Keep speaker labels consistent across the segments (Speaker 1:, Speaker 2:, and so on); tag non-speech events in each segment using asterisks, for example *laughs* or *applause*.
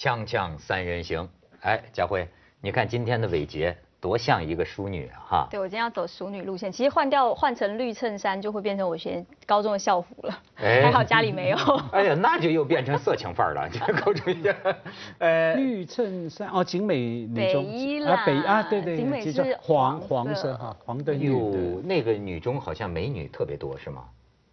Speaker 1: 锵锵三人行，哎，佳慧，你看今天的伟杰多像一个淑女啊，哈。
Speaker 2: 对，我今天要走淑女路线，其实换掉换成绿衬衫就会变成我学高中的校服了，
Speaker 1: 哎
Speaker 2: 还好家里没有。*laughs*
Speaker 1: 哎呀，那就又变成色情范儿了，*laughs* 这高中生。呃，
Speaker 3: 绿衬衫哦，景美女中
Speaker 2: 北一啦
Speaker 3: 啊，北啊，对对，
Speaker 2: 景美是
Speaker 3: 黄
Speaker 2: 黄色
Speaker 3: 黄色哈，黄的绿
Speaker 1: 哟，，那个女中好像美女特别多，是吗？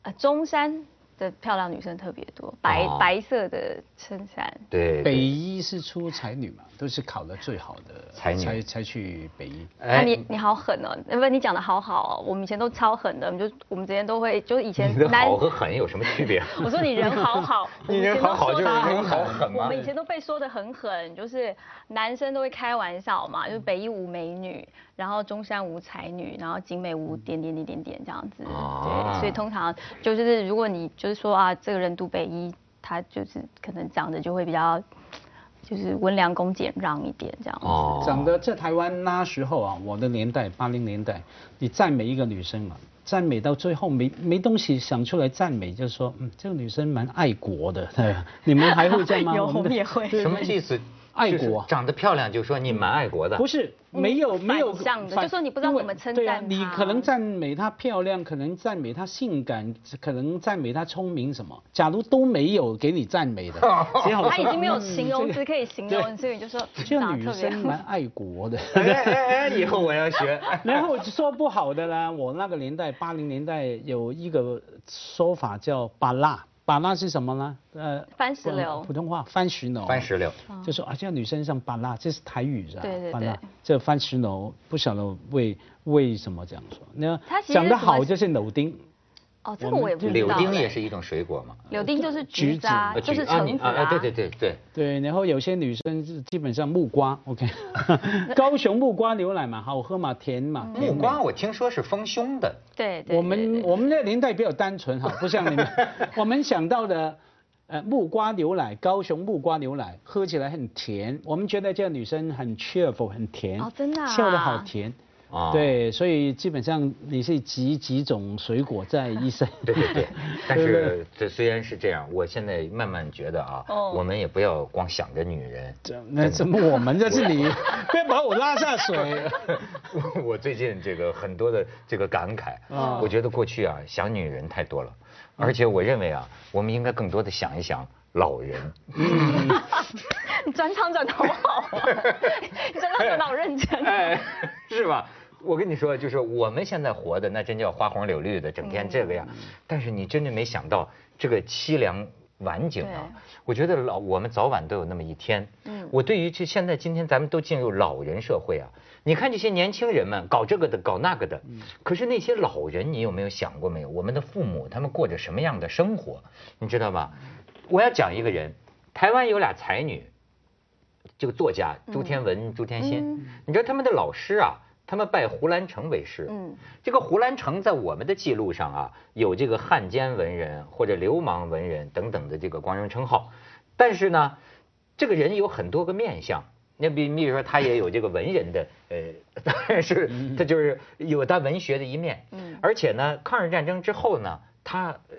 Speaker 2: 啊，中山的漂亮女生特别多，白、
Speaker 1: 哦
Speaker 2: 白色的衬衫。
Speaker 1: 对，
Speaker 3: 北
Speaker 1: 对
Speaker 3: 一是出才女嘛，都是考的最好的
Speaker 1: 才女
Speaker 3: 才才去北一。
Speaker 2: 你你好狠哦！呃不，你讲的好好哦。我们以前都超狠的，我们就我们之前都会，就是以前男，
Speaker 1: 好和狠有什么区别？*laughs*
Speaker 2: 我说你人好好，*laughs*
Speaker 1: 你人好好就是人好狠吗
Speaker 2: 我们以前都被说的很狠，就是男生都会开玩笑嘛，就是北一无美女，然后中山无才女，然后景美无点点点点点这样子。
Speaker 1: 啊
Speaker 2: 对，所以通常就是如果你就是说啊，这个人读北一，他就是可能长得就会比较，就是温良恭俭让一点这样子。
Speaker 1: 哦
Speaker 3: 长得在台湾那时候啊，我的年代八零年代，你赞美一个女生嘛，赞美到最后没没东西想出来赞美，就说嗯这个女生蛮爱国的，对吧？你们还会这样吗？*laughs*
Speaker 2: 有
Speaker 3: 我们
Speaker 2: 也会
Speaker 1: 什么意思？
Speaker 3: 爱国
Speaker 1: 长得漂亮就说你蛮爱国的。
Speaker 3: 不是没有
Speaker 2: 嗯
Speaker 3: 没有
Speaker 2: 的就说你不知道怎么称
Speaker 3: 对啊
Speaker 2: 赞她
Speaker 3: 你可能赞美她漂亮，可能赞美她性感，可能赞美她聪明什么。假如都没有给你赞美的，*laughs* 只好
Speaker 2: 他已经没有
Speaker 3: 嗯
Speaker 2: 形容词可以形容，所以你就说
Speaker 3: 这女生蛮爱国的。*laughs*
Speaker 1: 哎哎哎，以后我要学。*laughs*
Speaker 3: 然后说不好的啦，我那个年代八零年代有一个说法叫“巴辣”，巴辣是什么呢？呃，
Speaker 2: 番石榴
Speaker 3: 普通话番石榴。
Speaker 1: 番石榴，
Speaker 3: 就说啊，这个女生像把那，这是台语是吧？
Speaker 2: 对对
Speaker 3: 巴辣
Speaker 2: 对，
Speaker 3: 这番石榴不晓得为为什么这样说。那讲得好就是柳丁，
Speaker 2: 哦，这个我也不知道。
Speaker 1: 柳丁也是一种水果嘛。
Speaker 2: 柳丁就是
Speaker 3: 橘子
Speaker 2: 橘子啊，
Speaker 1: 呃
Speaker 2: 就是橙子
Speaker 1: 啊啊对对对对，
Speaker 3: 对，然后有些女生是基本上木瓜，OK，*laughs* 高雄木瓜牛奶嘛，好喝嘛，甜嘛，甜
Speaker 1: 木瓜我听说是丰胸的。
Speaker 2: 对对。
Speaker 3: 我
Speaker 2: 对对
Speaker 3: 们我们那个年代比较单纯哈，不像你们，*laughs* 我们想到的。呃，木瓜牛奶，高雄木瓜牛奶喝起来很甜，我们觉得这个女生很 cheerful，很甜，
Speaker 2: 哦真的啊
Speaker 3: 笑得好甜，
Speaker 1: 啊。
Speaker 3: 对，所以基本上你是集几种水果在一身，
Speaker 1: 对对对，*laughs* 但是这虽然是这样，我现在慢慢觉得啊，
Speaker 2: 哦。
Speaker 1: 我们也不要光想着女人。
Speaker 3: 这那怎么我们这是你，*laughs* 别把我拉下水。
Speaker 1: 我 *laughs* 我最近这个很多的这个感慨，
Speaker 3: 啊。
Speaker 1: 我觉得过去啊想女人太多了，而且我认为啊，我们应该更多的想一想老人。*laughs*
Speaker 2: 你转场转的好好啊，*laughs* 你转场转的好认真。
Speaker 1: 哎，是吧？我跟你说，就是我们现在活的那真叫花红柳绿的，整天这个样。但是你真的没想到这个凄凉晚景啊！我觉得老我们早晚都有那么一天。
Speaker 2: 嗯
Speaker 1: 我对于这现在今天咱们都进入老人社会啊，你看这些年轻人们搞这个的搞那个的，可是那些老人你有没有想过没有？我们的父母他们过着什么样的生活？你知道吗？我要讲一个人，台湾有俩才女，这个作家朱天文、朱天心，
Speaker 2: 嗯
Speaker 1: 你知道他们的老师啊，他们拜胡兰成为师。
Speaker 2: 嗯
Speaker 1: 这个胡兰成在我们的记录上啊，有这个汉奸文人或者流氓文人等等的这个光荣称号，但是呢，这个人有很多个面相。那比比如说，他也有这个文人的，呃，*laughs* 当然是他就是有他文学的一面。
Speaker 2: 嗯
Speaker 1: 而且呢，抗日战争之后呢，他呃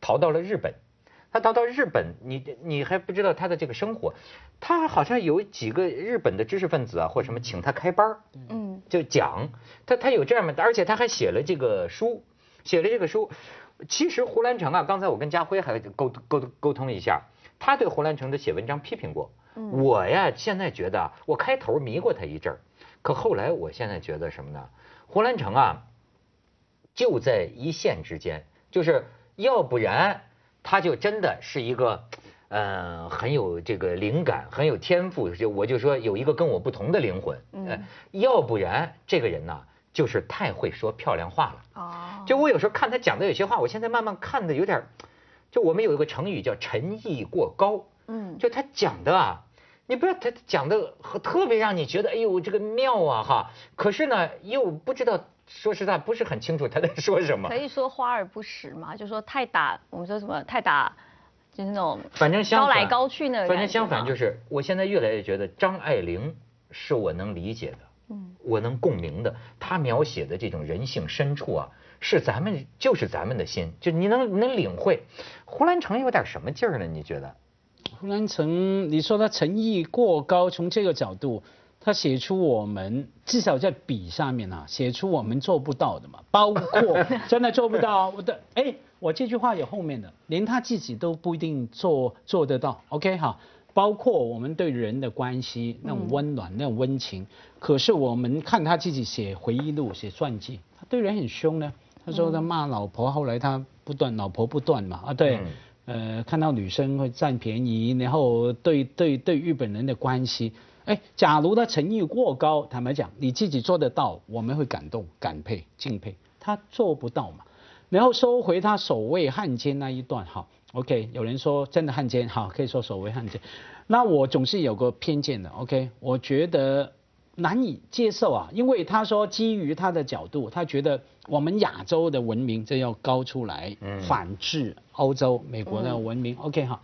Speaker 1: 逃到了日本。他到到日本，你你还不知道他的这个生活，他好像有几个日本的知识分子啊，或什么请他开班儿
Speaker 2: 嗯
Speaker 1: 就讲他他有这样的，而且他还写了这个书，写了这个书。其实胡兰成啊，刚才我跟家辉还沟沟沟通一下，他对胡兰成的写文章批评过。
Speaker 2: 嗯
Speaker 1: 我呀，现在觉得啊，我开头迷过他一阵儿，可后来我现在觉得什么呢？胡兰成啊，就在一线之间，就是要不然他就真的是一个。呃，很有这个灵感，很有天赋，就我就说有一个跟我不同的灵魂，呃
Speaker 2: 嗯，
Speaker 1: 要不然这个人呢，就是太会说漂亮话了。
Speaker 2: 哦，
Speaker 1: 就我有时候看他讲的有些话，我现在慢慢看的有点儿，就我们有一个成语叫陈意过高，
Speaker 2: 嗯
Speaker 1: 就他讲的啊，你不要他讲的特别让你觉得哎呦这个妙啊哈，可是呢又不知道，说实在不是很清楚他在说什么
Speaker 2: 可。以说花而不实嘛，就说太打，我们说什么太打，就是那种
Speaker 1: 反正相反，
Speaker 2: 高来高去那个
Speaker 1: 反正相反就是，我现在越来越觉得张爱玲是我能理解的，
Speaker 2: 嗯
Speaker 1: 我能共鸣的。她描写的这种人性深处啊，是咱们就是咱们的心，就你能你能领会。胡兰成有点什么劲儿呢？你觉得？
Speaker 3: 胡兰成，你说他诚意过高，从这个角度，他写出我们至少在笔上面啊，写出我们做不到的嘛，包括真的做不到。我的哎，我这句话有后面的，连他自己都不一定做做得到。OK 哈，包括我们对人的关系那种温暖、那种温情。可是我们看他自己写回忆录、写传记，他对人很凶呢。他说他骂老婆，后来他不断老婆不断嘛啊对。呃，看到女生会占便宜，然后对对对日本人的关系，哎，假如他诚意过高，坦白讲，你自己做得到，我们会感动、感佩、敬佩。他做不到嘛，然后收回他所谓汉奸那一段，哈，OK，有人说真的汉奸，好，可以说所谓汉奸，那我总是有个偏见的，OK，我觉得。难以接受啊，因为他说基于他的角度，他觉得我们亚洲的文明这要高出来，反制欧洲、美国的文明。OK 哈，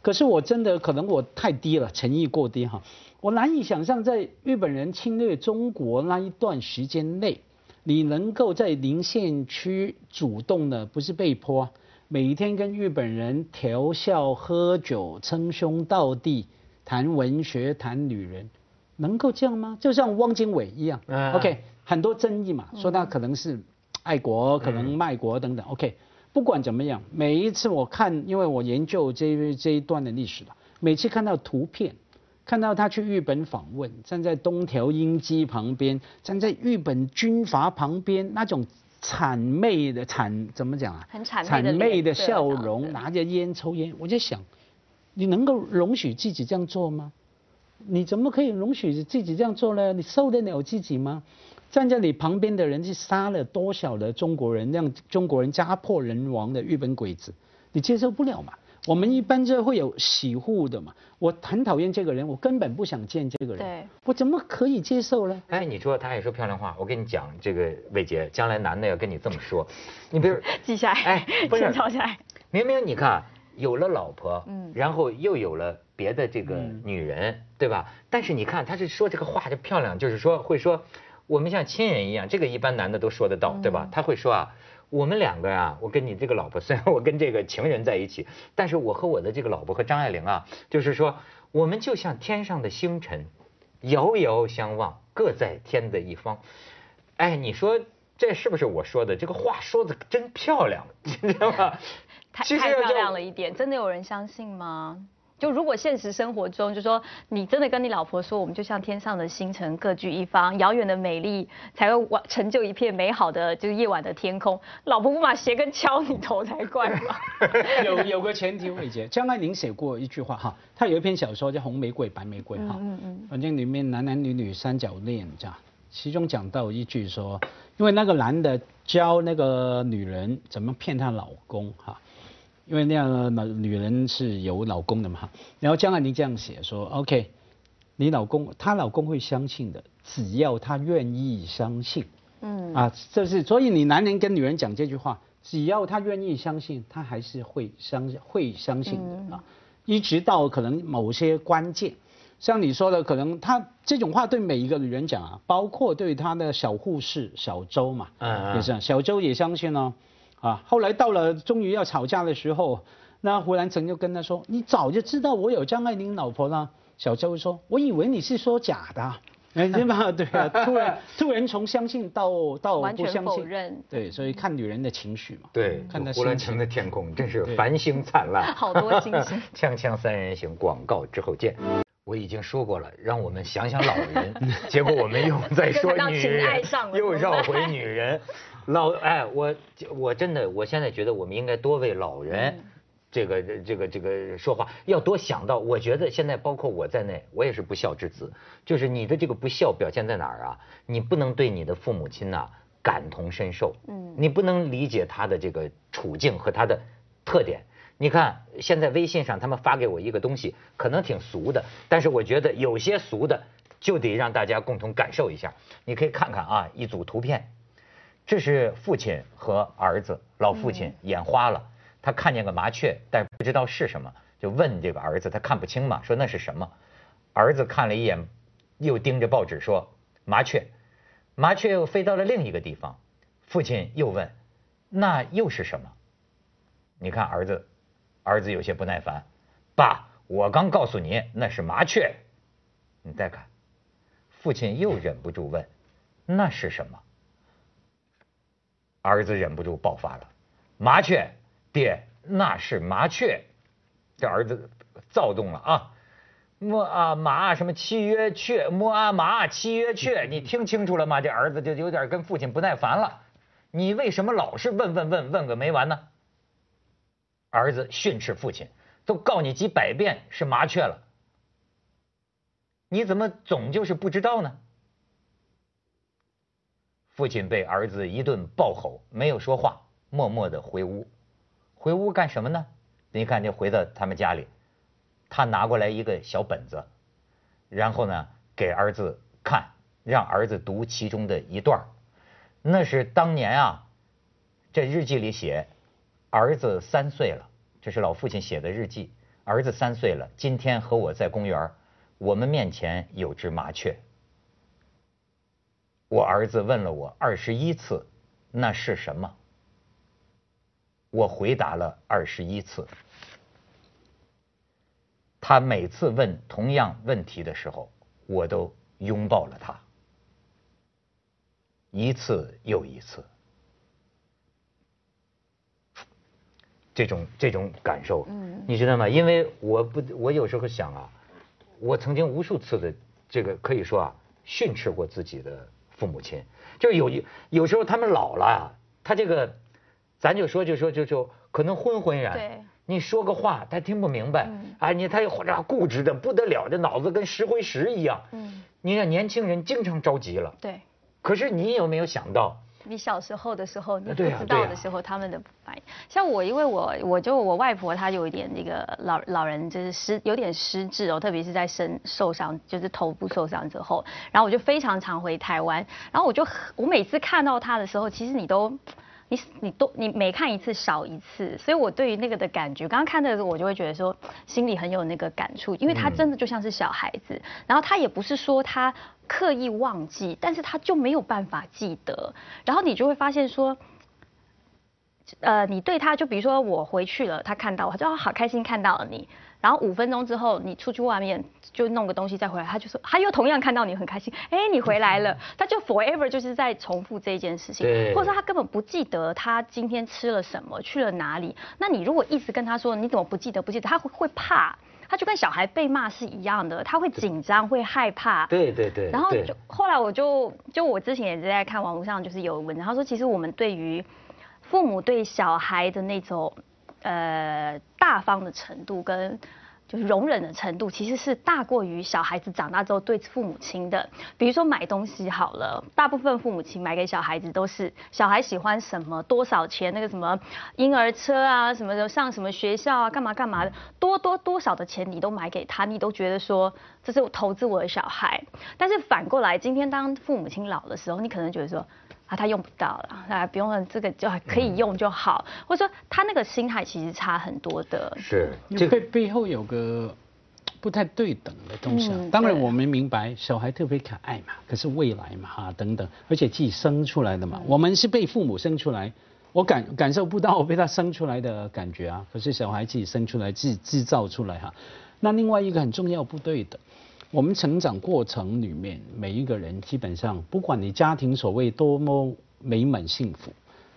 Speaker 3: 可是我真的可能我太低了，诚意过低哈。我难以想象在日本人侵略中国那一段时间内，你能够在临县区主动的，不是被迫，每天跟日本人调笑、喝酒、称兄道弟、谈文学、谈女人。能够这样吗？就像汪精卫一样，OK，很多争议嘛，说他可能是爱国，可能卖国等等，OK，不管怎么样，每一次我看，因为我研究这这一段的历史了，每次看到图片，看到他去日本访问，站在东条英机旁边，站在日本军阀旁边，那种谄媚的谄怎么讲啊？
Speaker 2: 很谄
Speaker 3: 谄媚
Speaker 2: 的
Speaker 3: 笑容，拿着烟抽烟，我就想，你能够容许自己这样做吗？你怎么可以容许自己这样做呢？你受得了自己吗？站在你旁边的人去杀了多少的中国人，让中国人家破人亡的日本鬼子，你接受不了嘛？我们一般这会有洗护的嘛。我很讨厌这个人，我根本不想见这个人。
Speaker 2: 对，
Speaker 3: 我怎么可以接受呢？
Speaker 1: 哎，你说他爱说漂亮话，我跟你讲，这个魏杰，将来男的要跟你这么说，*laughs* 你比如
Speaker 2: 记下来，哎，不是抄下来。
Speaker 1: 明明你看有了老婆，嗯，然后又有了。别的这个女人，对吧？但是你看，他是说这个话就漂亮，就是说会说我们像亲人一样，这个一般男的都说得到，对吧？他会说啊，我们两个啊，我跟你这个老婆，虽然我跟这个情人在一起，但是我和我的这个老婆和张爱玲啊，就是说我们就像天上的星辰，遥遥相望，各在天的一方。哎，你说这是不是我说的？这个话说的真漂亮，*laughs* 你知道吗？
Speaker 2: 太太漂亮了一点，真的有人相信吗？就如果现实生活中，就说你真的跟你老婆说，我们就像天上的星辰，各据一方，遥远的美丽才会完成就一片美好的就是夜晚的天空。老婆不把鞋跟敲你头才怪吧？*laughs*
Speaker 3: 有有个前提，伟杰，张爱玲写过一句话哈，她有一篇小说叫《红玫瑰白玫瑰》哈，嗯嗯，反正里面男男女女三角恋这样，其中讲到一句说，因为那个男的教那个女人怎么骗她老公哈。因为那样的女人是有老公的嘛，然后江爱玲这样写说，OK，你老公她老公会相信的，只要他愿意相信，嗯，啊，这是所以你男人跟女人讲这句话，只要他愿意相信，他还是会相会相信的啊，一直到可能某些关键，像你说的，可能他这种话对每一个女人讲啊，包括对他的小护士小周嘛，嗯，也是小周也相信哦。啊，后来到了终于要吵架的时候，那胡兰成就跟他说：“你早就知道我有张爱玲老婆了。”小周说：“我以为你是说假的。”哎，*laughs* 对吧？对啊，*laughs* 突然突然从相信到到不相信，对，所以看女人的情绪嘛。
Speaker 1: 对，看胡兰成的天空真是繁星灿烂，*laughs*
Speaker 2: 好多星星。
Speaker 1: 锵锵三人行，广告之后见。我已经说过了，让我们想想老人，结果我们又在说女人，又绕回女人。老哎，我我真的，我现在觉得我们应该多为老人，这个这个这个说话，要多想到。我觉得现在包括我在内，我也是不孝之子。就是你的这个不孝表现在哪儿啊？你不能对你的父母亲呐感同身受，嗯，你不能理解他的这个处境和他的特点。你看，现在微信上他们发给我一个东西，可能挺俗的，但是我觉得有些俗的就得让大家共同感受一下。你可以看看啊，一组图片，这是父亲和儿子，老父亲眼花了，他看见个麻雀，但不知道是什么，就问这个儿子，他看不清嘛，说那是什么？儿子看了一眼，又盯着报纸说麻雀，麻雀又飞到了另一个地方，父亲又问，那又是什么？你看儿子。儿子有些不耐烦，爸，我刚告诉你那是麻雀。你再看，父亲又忍不住问：“那是什么？”儿子忍不住爆发了：“麻雀，爹，那是麻雀。”这儿子躁动了啊！摸啊麻什么契约雀，摸啊麻契约雀，你听清楚了吗？这儿子就有点跟父亲不耐烦了。你为什么老是问问问问个没完呢？儿子训斥父亲：“都告你几百遍是麻雀了，你怎么总就是不知道呢？”父亲被儿子一顿暴吼，没有说话，默默的回屋。回屋干什么呢？你看，就回到他们家里，他拿过来一个小本子，然后呢，给儿子看，让儿子读其中的一段那是当年啊，这日记里写，儿子三岁了，这是老父亲写的日记。儿子三岁了，今天和我在公园，我们面前有只麻雀。我儿子问了我二十一次，那是什么？我回答了二十一次。他每次问同样问题的时候，我都拥抱了他，一次又一次。这种这种感受，你知道吗？因为我不，我有时候想啊，我曾经无数次的这个可以说啊，训斥过自己的父母亲，就有一有时候他们老了，他这个。咱就说，就说，就就可能昏昏然。
Speaker 2: 对。
Speaker 1: 你说个话，他听不明白。嗯。啊，你他或者固执的不得了，这脑子跟石灰石一样。嗯。你让年轻人经常着急了。
Speaker 2: 对。
Speaker 1: 可是你有没有想到？
Speaker 2: 你小时候的时候，你不知道的时候，他们的反应。像我，因为我我就我外婆，她有一点那个老老人就是失有点失智哦，特别是在身受伤，就是头部受伤之后，然后我就非常常回台湾，然后我就我每次看到她的时候，其实你都。你你都你每看一次少一次，所以我对于那个的感觉，刚刚看的时候我就会觉得说心里很有那个感触，因为他真的就像是小孩子，然后他也不是说他刻意忘记，但是他就没有办法记得，然后你就会发现说，呃，你对他就比如说我回去了，他看到我，他就好开心看到了你。然后五分钟之后，你出去外面就弄个东西再回来，他就说他又同样看到你很开心，哎，你回来了，*laughs* 他就 forever 就是在重复这件事情，或者说他根本不记得他今天吃了什么，去了哪里。那你如果一直跟他说你怎么不记得不记得，他会会怕，他就跟小孩被骂是一样的，他会紧张会害怕。
Speaker 1: 对对对。
Speaker 2: 然后就后来我就就我之前也是在看网络上就是有文章，他说其实我们对于父母对小孩的那种。呃，大方的程度跟就是容忍的程度，其实是大过于小孩子长大之后对父母亲的。比如说买东西好了，大部分父母亲买给小孩子都是小孩喜欢什么，多少钱那个什么婴儿车啊，什么的上什么学校啊，干嘛干嘛的，多多多少的钱你都买给他，你都觉得说这是我投资我的小孩。但是反过来，今天当父母亲老的时候，你可能觉得说。啊，他用不到了，啊，不用了，这个就可以用就好，或者说他那个心态其实差很多的。
Speaker 1: 是，
Speaker 3: 这个背后有个不太对等的东西。当然我们明白小孩特别可爱嘛，可是未来嘛哈等等，而且自己生出来的嘛，我们是被父母生出来，我感感受不到我被他生出来的感觉啊，可是小孩自己生出来自己制造出来哈。那另外一个很重要不对的。我们成长过程里面，每一个人基本上，不管你家庭所谓多么美满幸福，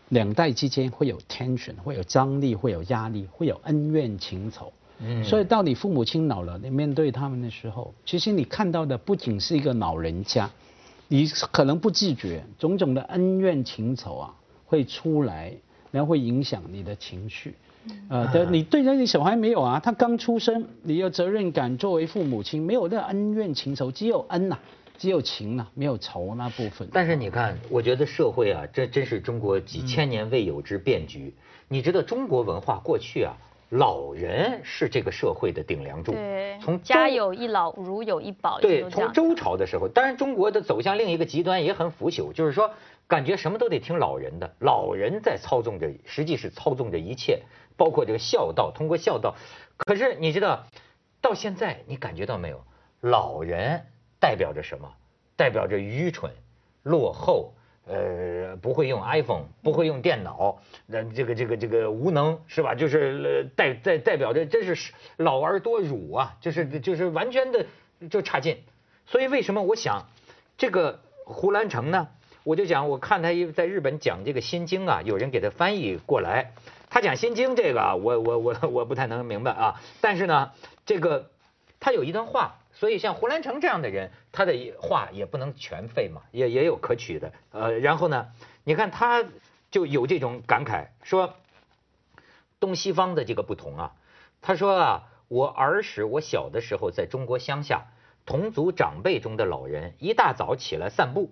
Speaker 3: 两代之间会有 tension，会有张力，会有压力，会有恩怨情仇。嗯。所以到你父母亲老了，你面对他们的时候，其实你看到的不仅是一个老人家，你可能不自觉，种种的恩怨情仇啊会出来，然后会影响你的情绪。呃，对，你对那些小孩没有啊？他刚出生，你有责任感，作为父母亲没有那恩怨情仇，只有恩呐，只有情呐，没有仇那部分。
Speaker 1: 但是你看，我觉得社会啊，这真是中国几千年未有之变局。你知道中国文化过去啊，老人是这个社会的顶梁柱。
Speaker 2: 对。从家有一老，如有一宝。
Speaker 1: 对，从周朝的时候，当然中国的走向另一个极端也很腐朽，就是说感觉什么都得听老人的，老人在操纵着，实际是操纵着一切。包括这个孝道，通过孝道，可是你知道，到现在你感觉到没有？老人代表着什么？代表着愚蠢、落后，呃，不会用 iPhone，不会用电脑，那这个这个这个无能是吧？就是代代代表着真是老而多辱啊，就是就是完全的就差劲。所以为什么我想这个胡兰成呢？我就讲，我看他一在日本讲这个《心经》啊，有人给他翻译过来，他讲《心经》这个啊，我我我我不太能明白啊。但是呢，这个他有一段话。所以像胡兰成这样的人，他的话也不能全废嘛，也也有可取的。呃，然后呢，你看他就有这种感慨，说东西方的这个不同啊。他说啊，我儿时我小的时候在中国乡下，同族长辈中的老人一大早起来散步，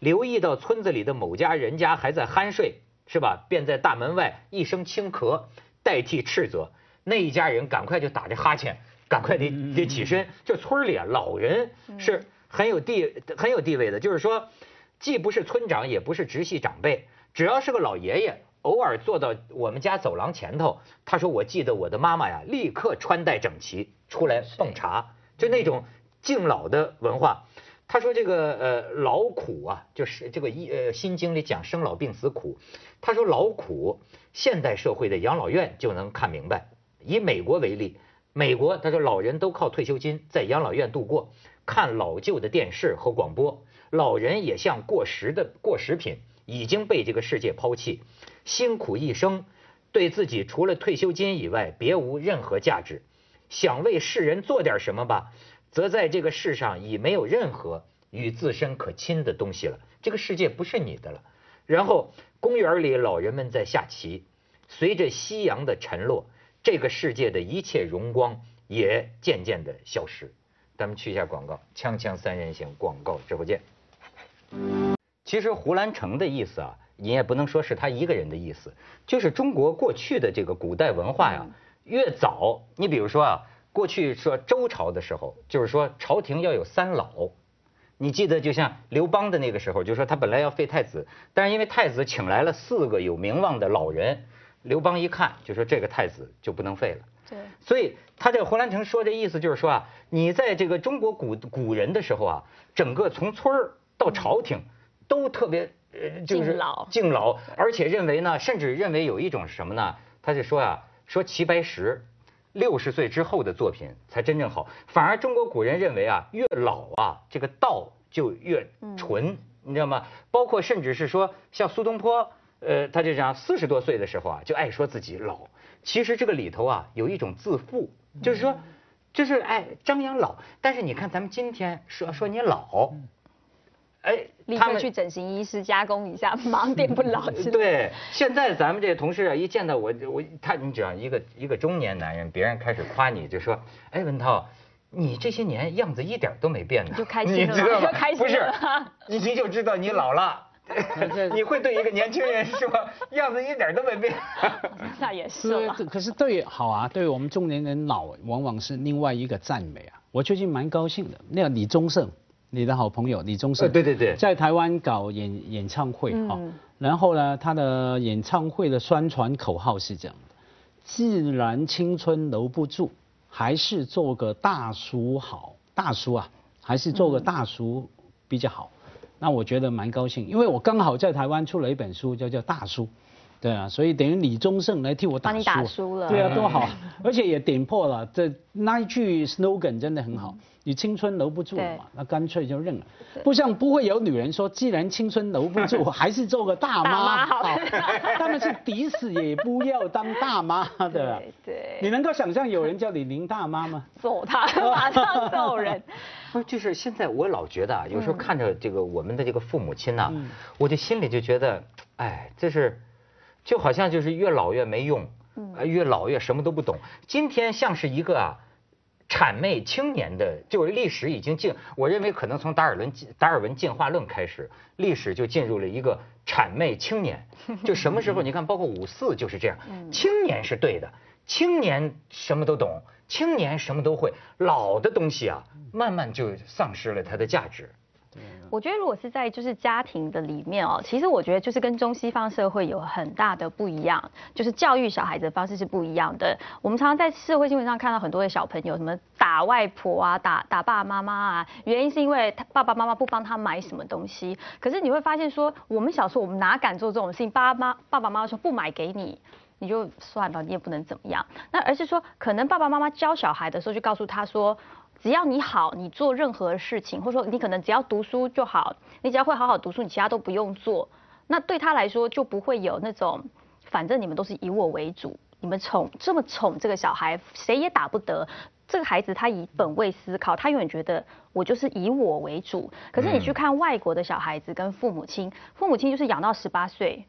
Speaker 1: 留意到村子里的某家人家还在酣睡，是吧？便在大门外一声轻咳，代替斥责，那一家人赶快就打着哈欠。赶快得得起身，就村里啊，老人是很有地很有地位的，就是说，既不是村长，也不是直系长辈，只要是个老爷爷，偶尔坐到我们家走廊前头，他说我记得我的妈妈呀，立刻穿戴整齐出来奉茶，就那种敬老的文化。他说这个呃劳苦啊，就是这个一呃心经里讲生老病死苦，他说劳苦，现代社会的养老院就能看明白。以美国为例。美国，他说老人都靠退休金在养老院度过，看老旧的电视和广播，老人也像过时的过时品，已经被这个世界抛弃，辛苦一生，对自己除了退休金以外别无任何价值，想为世人做点什么吧，则在这个世上已没有任何与自身可亲的东西了，这个世界不是你的了。然后公园里老人们在下棋，随着夕阳的沉落。这个世界的一切荣光也渐渐的消失。咱们去一下广告，锵锵三人行广告直播间。其实胡兰成的意思啊，你也不能说是他一个人的意思，就是中国过去的这个古代文化呀，越早，你比如说啊，过去说周朝的时候，就是说朝廷要有三老。你记得就像刘邦的那个时候，就说他本来要废太子，但是因为太子请来了四个有名望的老人。刘邦一看就说：“这个太子就不能废了。”
Speaker 2: 对，
Speaker 1: 所以他这个胡兰成说这意思就是说啊，你在这个中国古古人的时候啊，整个从村儿到朝廷都特别
Speaker 2: 呃，就是敬老，
Speaker 1: 敬老，而且认为呢，甚至认为有一种是什么呢？他就说啊，说齐白石六十岁之后的作品才真正好，反而中国古人认为啊，越老啊，这个道就越纯，你知道吗？包括甚至是说像苏东坡。呃，他就讲四十多岁的时候啊，就爱说自己老。其实这个里头啊，有一种自负，就是说，就是哎张扬老。但是你看咱们今天说说你老，
Speaker 2: 哎，立刻去整形医师加工一下，*laughs* 忙点不老。*laughs*
Speaker 1: 对，现在咱们这同事啊，一见到我，我他，你只要一个一个中年男人，别人开始夸你，就说，哎，文涛，你这些年样子一点都没变呢，
Speaker 2: 就开心 *laughs* 了，
Speaker 1: 开心不是，你就知道你老了。你会对一个年轻人说样子一点都没变？
Speaker 2: 那也是
Speaker 3: 可是对好啊，对我们中年人老，往往是另外一个赞美啊。我最近蛮高兴的，那个李宗盛，你的好朋友李宗盛，
Speaker 1: 对对对，
Speaker 3: 在台湾搞演演唱会哈，然后呢，他的演唱会的宣传口号是这样的：既然青春留不住，还是做个大叔好。大叔啊，还是做个大叔比较好。那我觉得蛮高兴，因为我刚好在台湾出了一本书，叫叫大叔，对啊，所以等于李宗盛来替我打输，
Speaker 2: 帮你打输了，
Speaker 3: 对啊，多好，而且也点破了这那一句 slogan 真的很好，你青春留不住嘛，那干脆就认了，不像不会有女人说，既然青春留不住，*laughs* 还是做个大妈。好，他们是抵死也不要当大妈的，
Speaker 2: 对，
Speaker 3: 你能够想象有人叫你林大妈吗？
Speaker 2: 揍他，*laughs* 马上揍人。*laughs*
Speaker 1: 不就是现在我老觉得啊，有时候看着这个我们的这个父母亲呐，我就心里就觉得，哎，这是，就好像就是越老越没用，越老越什么都不懂。今天像是一个啊，谄媚青年的，就是历史已经进，我认为可能从达尔文达尔文进化论开始，历史就进入了一个谄媚青年。就什么时候 *laughs* 你看，包括五四就是这样，青年是对的，青年什么都懂。青年什么都会，老的东西啊，慢慢就丧失了它的价值。
Speaker 2: 我觉得如果是在就是家庭的里面哦，其实我觉得就是跟中西方社会有很大的不一样，就是教育小孩子的方式是不一样的。我们常常在社会新闻上看到很多的小朋友什么打外婆啊、打打爸爸妈妈啊，原因是因为他爸爸妈妈不帮他买什么东西。可是你会发现说，我们小时候我们哪敢做这种事情？爸妈爸爸妈妈说不买给你。你就算了，你也不能怎么样。那而是说，可能爸爸妈妈教小孩的时候，就告诉他说，只要你好，你做任何事情，或者说你可能只要读书就好，你只要会好好读书，你其他都不用做。那对他来说，就不会有那种，反正你们都是以我为主，你们宠这么宠这个小孩，谁也打不得。这个孩子他以本位思考，他永远觉得我就是以我为主。可是你去看外国的小孩子跟父母亲，父母亲就是养到十八岁。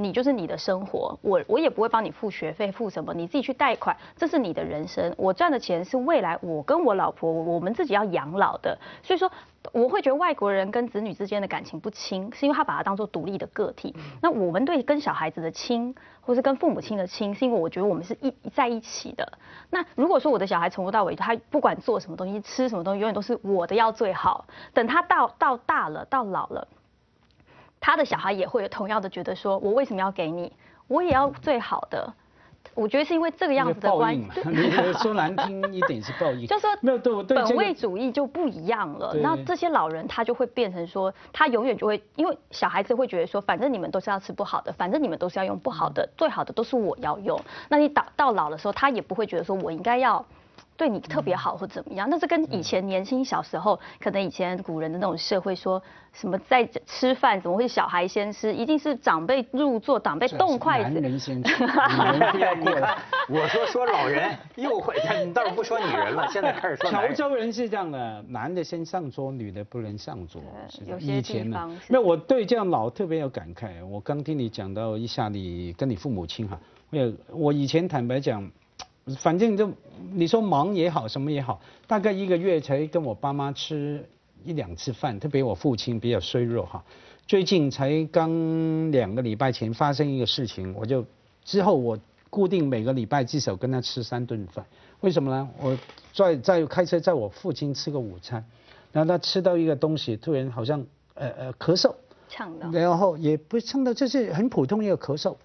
Speaker 2: 你就是你的生活，我我也不会帮你付学费，付什么，你自己去贷款，这是你的人生。我赚的钱是未来我跟我老婆我们自己要养老的，所以说我会觉得外国人跟子女之间的感情不亲，是因为他把他当做独立的个体。那我们对跟小孩子的亲，或是跟父母亲的亲，是因为我觉得我们是一在一起的。那如果说我的小孩从头到尾，他不管做什么东西，吃什么东西，永远都是我的要最好。等他到到大了，到老了。他的小孩也会有同样的觉得说，我为什么要给你？我也要最好的。我觉得是因为这个样子的关
Speaker 3: 系。*laughs* 你说难听一点是报应。*laughs*
Speaker 2: 就是说
Speaker 3: 没有对对
Speaker 2: 本位主义就不一样了。那这些老人他就会变成说，他永远就会因为小孩子会觉得说，反正你们都是要吃不好的，反正你们都是要用不好的，最好的都是我要用。那你到到老的时候，他也不会觉得说我应该要。对你特别好或怎么样？那是跟以前年轻小时候，可能以前古人的那种社会说什么在吃饭怎么会小孩先吃？一定是长辈入座，长辈动筷子。
Speaker 3: 男人先吃。*laughs* *laughs*
Speaker 1: 我说说老人又会，你倒是不说女人了，现在开始说。*laughs*
Speaker 3: 潮州人是这样的，男的先上桌，女的不能上桌。
Speaker 2: 有些地方。
Speaker 3: 那我对这样老特别有感慨。我刚听你讲到一下，你跟你父母亲哈，我我以前坦白讲。反正就你说忙也好，什么也好，大概一个月才跟我爸妈吃一两次饭。特别我父亲比较衰弱哈，最近才刚两个礼拜前发生一个事情，我就之后我固定每个礼拜至少跟他吃三顿饭。为什么呢？我在在开车在我父亲吃个午餐，然后他吃到一个东西，突然好像呃呃咳嗽，
Speaker 2: 呛到，
Speaker 3: 然后也不呛到，就是很普通一个咳嗽。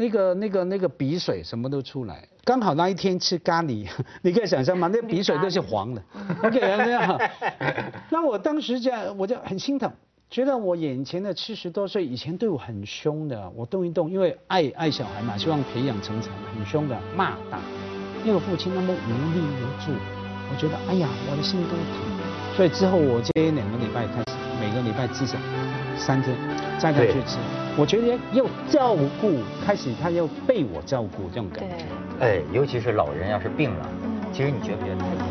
Speaker 3: 那个、那个、那个鼻水什么都出来，刚好那一天吃咖喱，*laughs* 你可以想象吗？*laughs* 那鼻水都是黄的。OK，这样。*laughs* 那我当时这样，我就很心疼，觉得我眼前的七十多岁以前对我很凶的，我动一动，因为爱爱小孩嘛，希望培养成才，很凶的骂打。那个父亲那么无力无助，我觉得哎呀，我的心都疼。所以之后我接两个礼拜开始，每个礼拜至少三天再他去吃。我觉得要照顾，开始他要被我照顾这种感觉。
Speaker 1: 哎，尤其是老人要是病了，其实你觉不觉得？